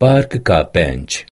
Parque Cá Bench